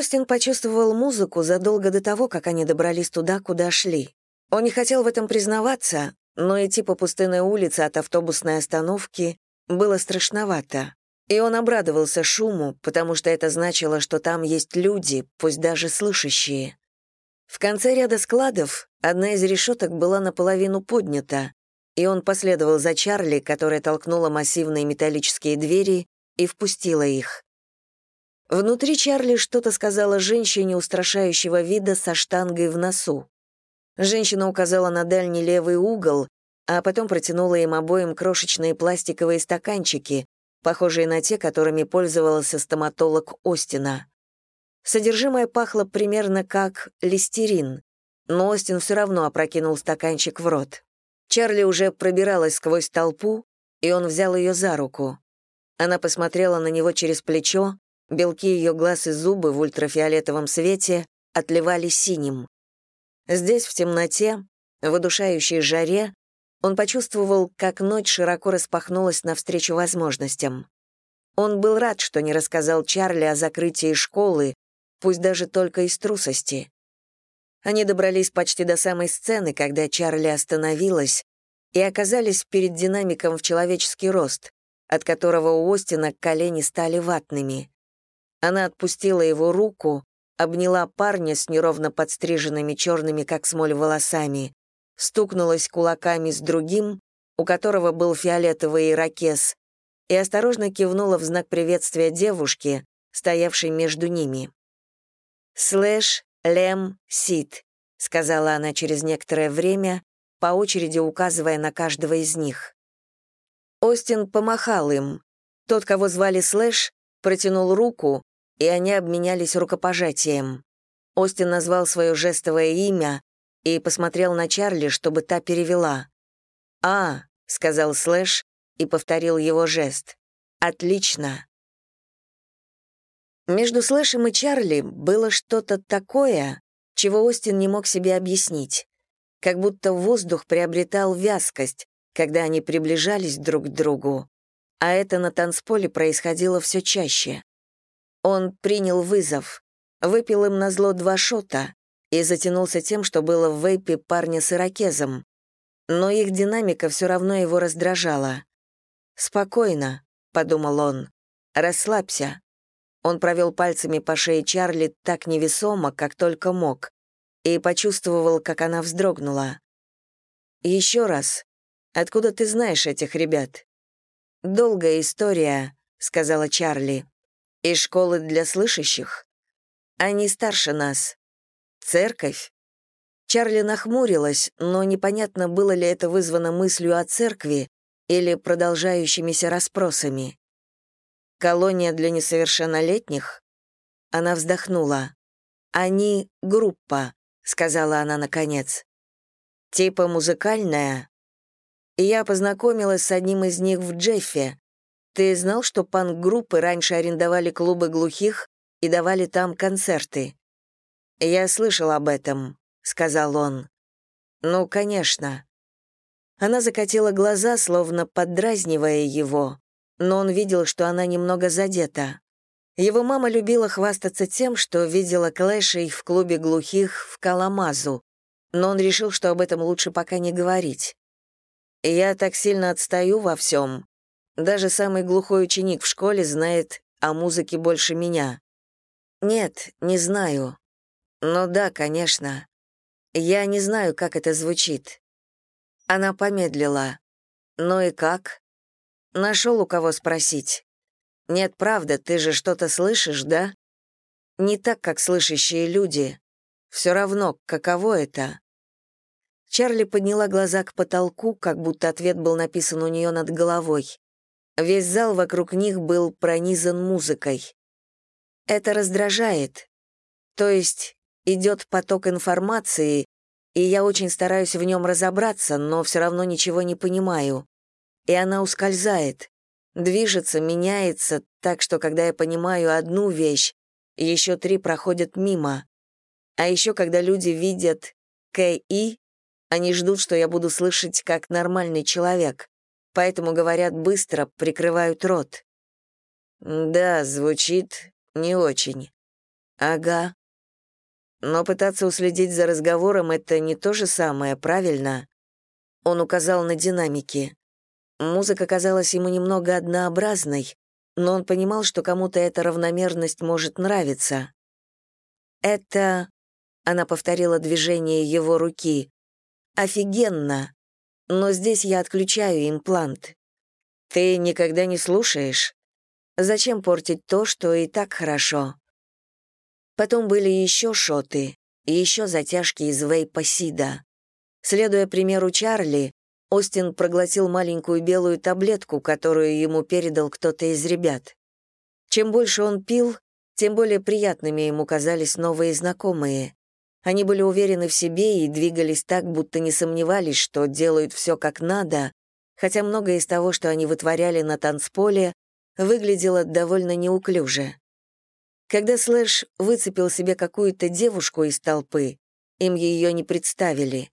Остин почувствовал музыку задолго до того, как они добрались туда, куда шли. Он не хотел в этом признаваться, но идти по пустынной улице от автобусной остановки было страшновато. И он обрадовался шуму, потому что это значило, что там есть люди, пусть даже слышащие. В конце ряда складов одна из решеток была наполовину поднята, и он последовал за Чарли, которая толкнула массивные металлические двери и впустила их. Внутри Чарли что-то сказала женщине устрашающего вида со штангой в носу. Женщина указала на дальний левый угол, а потом протянула им обоим крошечные пластиковые стаканчики, похожие на те, которыми пользовался стоматолог Остина. Содержимое пахло примерно как листерин, но Остин все равно опрокинул стаканчик в рот. Чарли уже пробиралась сквозь толпу, и он взял ее за руку. Она посмотрела на него через плечо, белки ее глаз и зубы в ультрафиолетовом свете отливали синим. Здесь, в темноте, в удушающей жаре, он почувствовал, как ночь широко распахнулась навстречу возможностям. Он был рад, что не рассказал Чарли о закрытии школы, пусть даже только из трусости. Они добрались почти до самой сцены, когда Чарли остановилась, и оказались перед динамиком в человеческий рост, от которого у Остина колени стали ватными. Она отпустила его руку, обняла парня с неровно подстриженными черными, как смоль, волосами, стукнулась кулаками с другим, у которого был фиолетовый ирокез, и осторожно кивнула в знак приветствия девушке, стоявшей между ними. «Слэш, Лем, Сид», — сказала она через некоторое время, по очереди указывая на каждого из них. Остин помахал им. Тот, кого звали Слэш, протянул руку, и они обменялись рукопожатием. Остин назвал свое жестовое имя, и посмотрел на Чарли, чтобы та перевела. «А», — сказал Слэш и повторил его жест. «Отлично». Между Слэшем и Чарли было что-то такое, чего Остин не мог себе объяснить. Как будто воздух приобретал вязкость, когда они приближались друг к другу, а это на танцполе происходило все чаще. Он принял вызов, выпил им на зло два шота, и затянулся тем, что было в вейпе парня с ирокезом. Но их динамика все равно его раздражала. «Спокойно», — подумал он, — «расслабься». Он провел пальцами по шее Чарли так невесомо, как только мог, и почувствовал, как она вздрогнула. «Еще раз. Откуда ты знаешь этих ребят?» «Долгая история», — сказала Чарли. «Из школы для слышащих. Они старше нас. Церковь? Чарли нахмурилась, но непонятно, было ли это вызвано мыслью о церкви или продолжающимися расспросами. «Колония для несовершеннолетних?» Она вздохнула. «Они — группа», — сказала она наконец. «Типа музыкальная?» И я познакомилась с одним из них в Джеффе. Ты знал, что панк-группы раньше арендовали клубы глухих и давали там концерты? «Я слышал об этом», — сказал он. «Ну, конечно». Она закатила глаза, словно поддразнивая его, но он видел, что она немного задета. Его мама любила хвастаться тем, что видела Клэшей в клубе глухих в Каламазу, но он решил, что об этом лучше пока не говорить. «Я так сильно отстаю во всем. Даже самый глухой ученик в школе знает о музыке больше меня». «Нет, не знаю», «Ну да, конечно. Я не знаю, как это звучит». Она помедлила. «Ну и как?» Нашел у кого спросить. «Нет, правда, ты же что-то слышишь, да?» «Не так, как слышащие люди. Все равно, каково это?» Чарли подняла глаза к потолку, как будто ответ был написан у нее над головой. Весь зал вокруг них был пронизан музыкой. Это раздражает. То есть идет поток информации, и я очень стараюсь в нем разобраться, но все равно ничего не понимаю. И она ускользает, движется, меняется, так что, когда я понимаю одну вещь, еще три проходят мимо. А еще, когда люди видят КИ, они ждут, что я буду слышать как нормальный человек, поэтому говорят быстро, прикрывают рот. Да, звучит не очень. Ага. Но пытаться уследить за разговором — это не то же самое, правильно? Он указал на динамики. Музыка казалась ему немного однообразной, но он понимал, что кому-то эта равномерность может нравиться. «Это...» — она повторила движение его руки. «Офигенно! Но здесь я отключаю имплант. Ты никогда не слушаешь? Зачем портить то, что и так хорошо?» Потом были еще шоты, еще затяжки из вейпа Сида. Следуя примеру Чарли, Остин проглотил маленькую белую таблетку, которую ему передал кто-то из ребят. Чем больше он пил, тем более приятными ему казались новые знакомые. Они были уверены в себе и двигались так, будто не сомневались, что делают все как надо, хотя многое из того, что они вытворяли на танцполе, выглядело довольно неуклюже. Когда Слэш выцепил себе какую-то девушку из толпы, им ее не представили.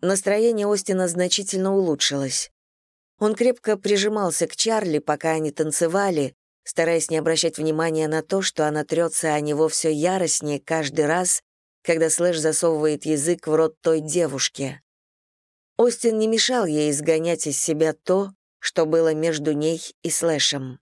Настроение Остина значительно улучшилось. Он крепко прижимался к Чарли, пока они танцевали, стараясь не обращать внимания на то, что она трется о него все яростнее каждый раз, когда Слэш засовывает язык в рот той девушке. Остин не мешал ей изгонять из себя то, что было между ней и Слэшем.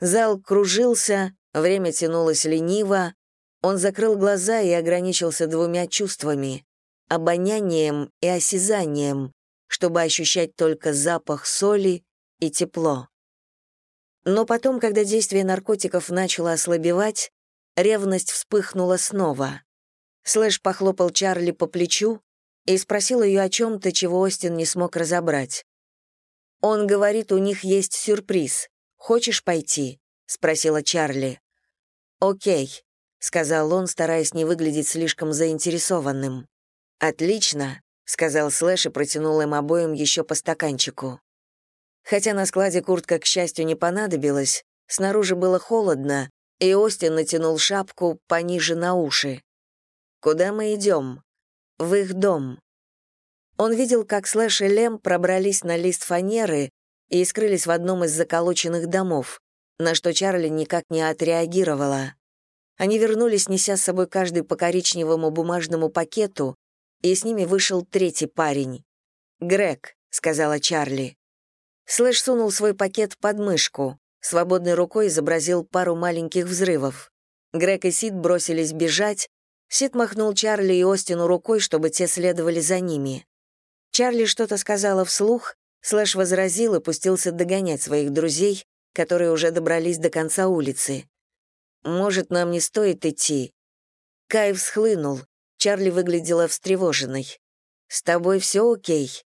Зал кружился, время тянулось лениво, он закрыл глаза и ограничился двумя чувствами обонянием и осязанием, чтобы ощущать только запах соли и тепло. Но потом, когда действие наркотиков начало ослабевать, ревность вспыхнула снова. Слэш похлопал Чарли по плечу и спросил ее о чем-то, чего Остин не смог разобрать. «Он говорит, у них есть сюрприз. Хочешь пойти?» — спросила Чарли. «Окей», — сказал он, стараясь не выглядеть слишком заинтересованным. «Отлично», — сказал Слэш и протянул им обоим еще по стаканчику. Хотя на складе куртка, к счастью, не понадобилась, снаружи было холодно, и Остин натянул шапку пониже на уши. «Куда мы идем?» «В их дом». Он видел, как Слэш и Лем пробрались на лист фанеры и скрылись в одном из заколоченных домов, на что Чарли никак не отреагировала. Они вернулись, неся с собой каждый по коричневому бумажному пакету, и с ними вышел третий парень. «Грег», — сказала Чарли. Слэш сунул свой пакет под мышку, свободной рукой изобразил пару маленьких взрывов. Грег и Сид бросились бежать, Сид махнул Чарли и Остину рукой, чтобы те следовали за ними. Чарли что-то сказала вслух, Слэш возразил и пустился догонять своих друзей, которые уже добрались до конца улицы. «Может, нам не стоит идти?» Кайф схлынул, Чарли выглядела встревоженной. «С тобой все окей?»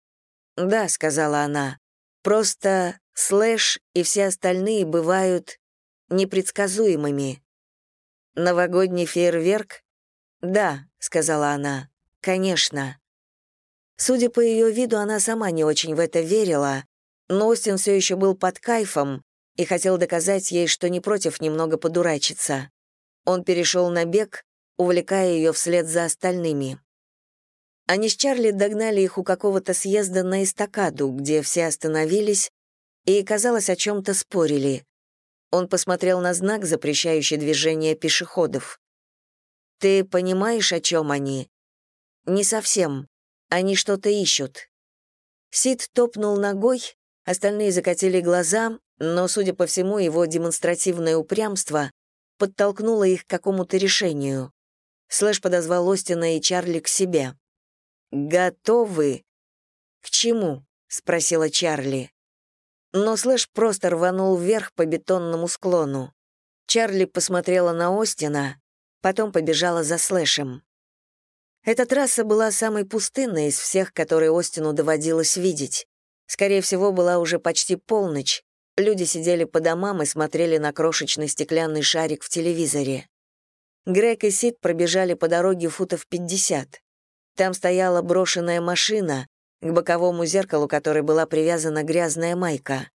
«Да», — сказала она. «Просто Слэш и все остальные бывают непредсказуемыми». «Новогодний фейерверк?» «Да», — сказала она. «Конечно». Судя по ее виду, она сама не очень в это верила, но Остин все еще был под кайфом и хотел доказать ей, что не против немного подурачиться. Он перешел на бег, увлекая ее вслед за остальными. Они с Чарли догнали их у какого-то съезда на эстакаду, где все остановились и, казалось, о чем-то спорили. Он посмотрел на знак, запрещающий движение пешеходов. «Ты понимаешь, о чем они?» «Не совсем. Они что-то ищут». Сид топнул ногой, остальные закатили глаза, но, судя по всему, его демонстративное упрямство подтолкнуло их к какому-то решению. Слэш подозвал Остина и Чарли к себе. «Готовы?» «К чему?» — спросила Чарли. Но Слэш просто рванул вверх по бетонному склону. Чарли посмотрела на Остина, потом побежала за Слэшем. Эта трасса была самой пустынной из всех, которые Остину доводилось видеть. Скорее всего, была уже почти полночь. Люди сидели по домам и смотрели на крошечный стеклянный шарик в телевизоре. Грег и Сид пробежали по дороге футов 50. Там стояла брошенная машина, к боковому зеркалу которой была привязана грязная майка.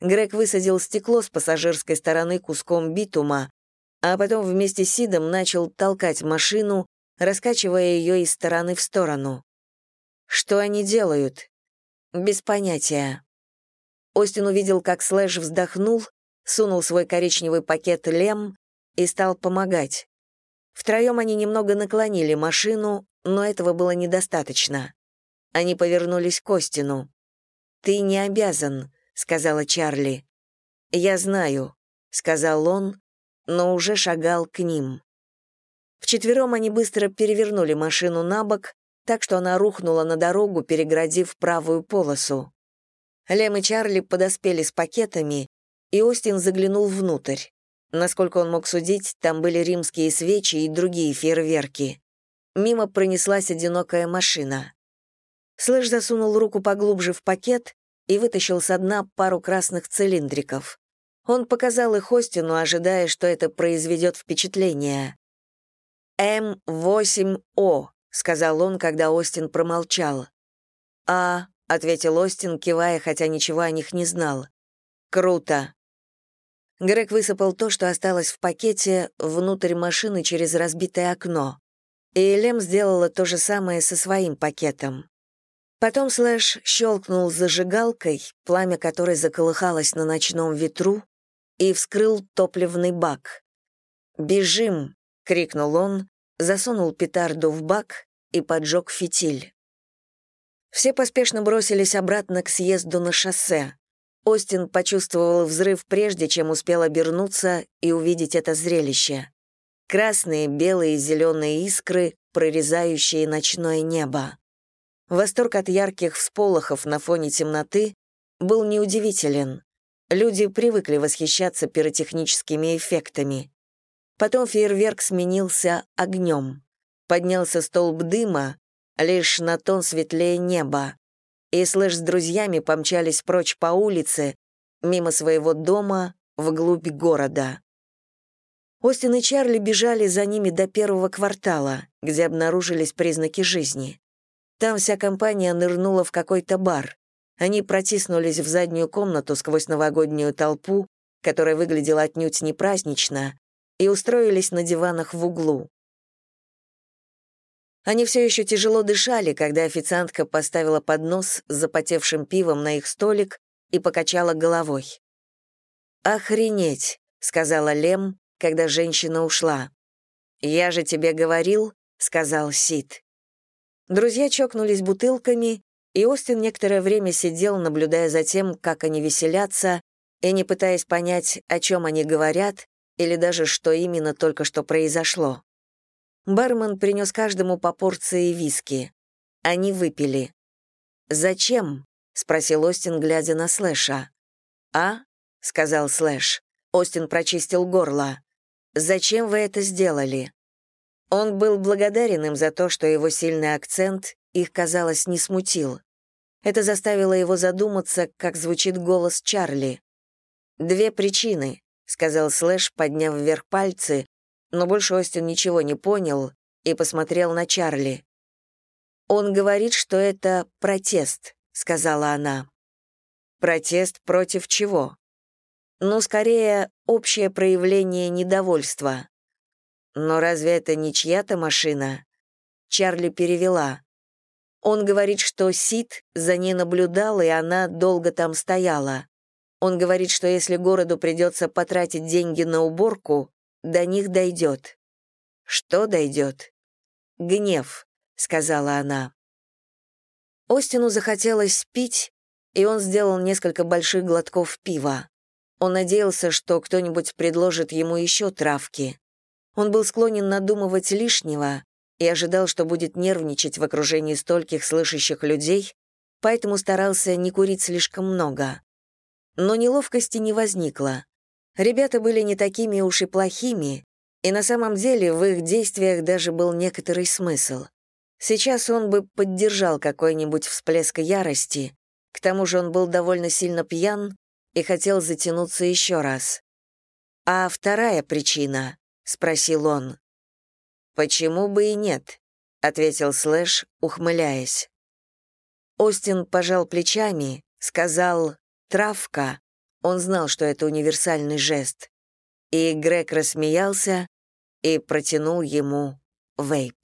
Грег высадил стекло с пассажирской стороны куском битума, а потом вместе с Сидом начал толкать машину, раскачивая ее из стороны в сторону. Что они делают? Без понятия. Остин увидел, как Слэш вздохнул, сунул свой коричневый пакет Лем и стал помогать. Втроем они немного наклонили машину, но этого было недостаточно. Они повернулись к Остину. «Ты не обязан», — сказала Чарли. «Я знаю», — сказал он, но уже шагал к ним. Вчетвером они быстро перевернули машину на бок, так что она рухнула на дорогу, переградив правую полосу. Лем и Чарли подоспели с пакетами, и Остин заглянул внутрь. Насколько он мог судить, там были римские свечи и другие фейерверки. Мимо пронеслась одинокая машина. Слэш засунул руку поглубже в пакет и вытащил со дна пару красных цилиндриков. Он показал их Остину, ожидая, что это произведет впечатление. «М8О», — сказал он, когда Остин промолчал. «А», — ответил Остин, кивая, хотя ничего о них не знал. «Круто». Грег высыпал то, что осталось в пакете, внутрь машины через разбитое окно. И Лем сделала то же самое со своим пакетом. Потом Слэш щелкнул зажигалкой, пламя которой заколыхалось на ночном ветру, и вскрыл топливный бак. «Бежим!» — крикнул он, засунул петарду в бак и поджег фитиль. Все поспешно бросились обратно к съезду на шоссе. Остин почувствовал взрыв прежде, чем успел обернуться и увидеть это зрелище. Красные, белые и зеленые искры, прорезающие ночное небо. Восторг от ярких всполохов на фоне темноты был неудивителен. Люди привыкли восхищаться пиротехническими эффектами. Потом фейерверк сменился огнем. Поднялся столб дыма, лишь на тон светлее неба. И Слэш с друзьями помчались прочь по улице, мимо своего дома, вглубь города. Остин и Чарли бежали за ними до первого квартала, где обнаружились признаки жизни. Там вся компания нырнула в какой-то бар. Они протиснулись в заднюю комнату сквозь новогоднюю толпу, которая выглядела отнюдь не празднично, и устроились на диванах в углу. Они все еще тяжело дышали, когда официантка поставила поднос с запотевшим пивом на их столик и покачала головой. «Охренеть», — сказала Лем, когда женщина ушла. «Я же тебе говорил», — сказал Сид. Друзья чокнулись бутылками, и Остин некоторое время сидел, наблюдая за тем, как они веселятся, и не пытаясь понять, о чем они говорят, или даже что именно только что произошло. Бармен принес каждому по порции виски. Они выпили. «Зачем?» — спросил Остин, глядя на Слэша. «А?» — сказал Слэш. Остин прочистил горло. «Зачем вы это сделали?» Он был благодарен им за то, что его сильный акцент их, казалось, не смутил. Это заставило его задуматься, как звучит голос Чарли. «Две причины», — сказал Слэш, подняв вверх пальцы, но больше Остин ничего не понял и посмотрел на Чарли. «Он говорит, что это протест», — сказала она. «Протест против чего?» «Ну, скорее, общее проявление недовольства. Но разве это не чья-то машина? Чарли перевела. Он говорит, что Сид за ней наблюдал, и она долго там стояла. Он говорит, что если городу придется потратить деньги на уборку, до них дойдет. Что дойдет? Гнев, сказала она. Остину захотелось пить, и он сделал несколько больших глотков пива. Он надеялся, что кто-нибудь предложит ему еще травки. Он был склонен надумывать лишнего и ожидал, что будет нервничать в окружении стольких слышащих людей, поэтому старался не курить слишком много. Но неловкости не возникло. Ребята были не такими уж и плохими, и на самом деле в их действиях даже был некоторый смысл. Сейчас он бы поддержал какой-нибудь всплеск ярости, к тому же он был довольно сильно пьян и хотел затянуться еще раз. А вторая причина — спросил он. «Почему бы и нет?» — ответил Слэш, ухмыляясь. Остин пожал плечами, сказал «травка». Он знал, что это универсальный жест. И Грег рассмеялся и протянул ему вейп.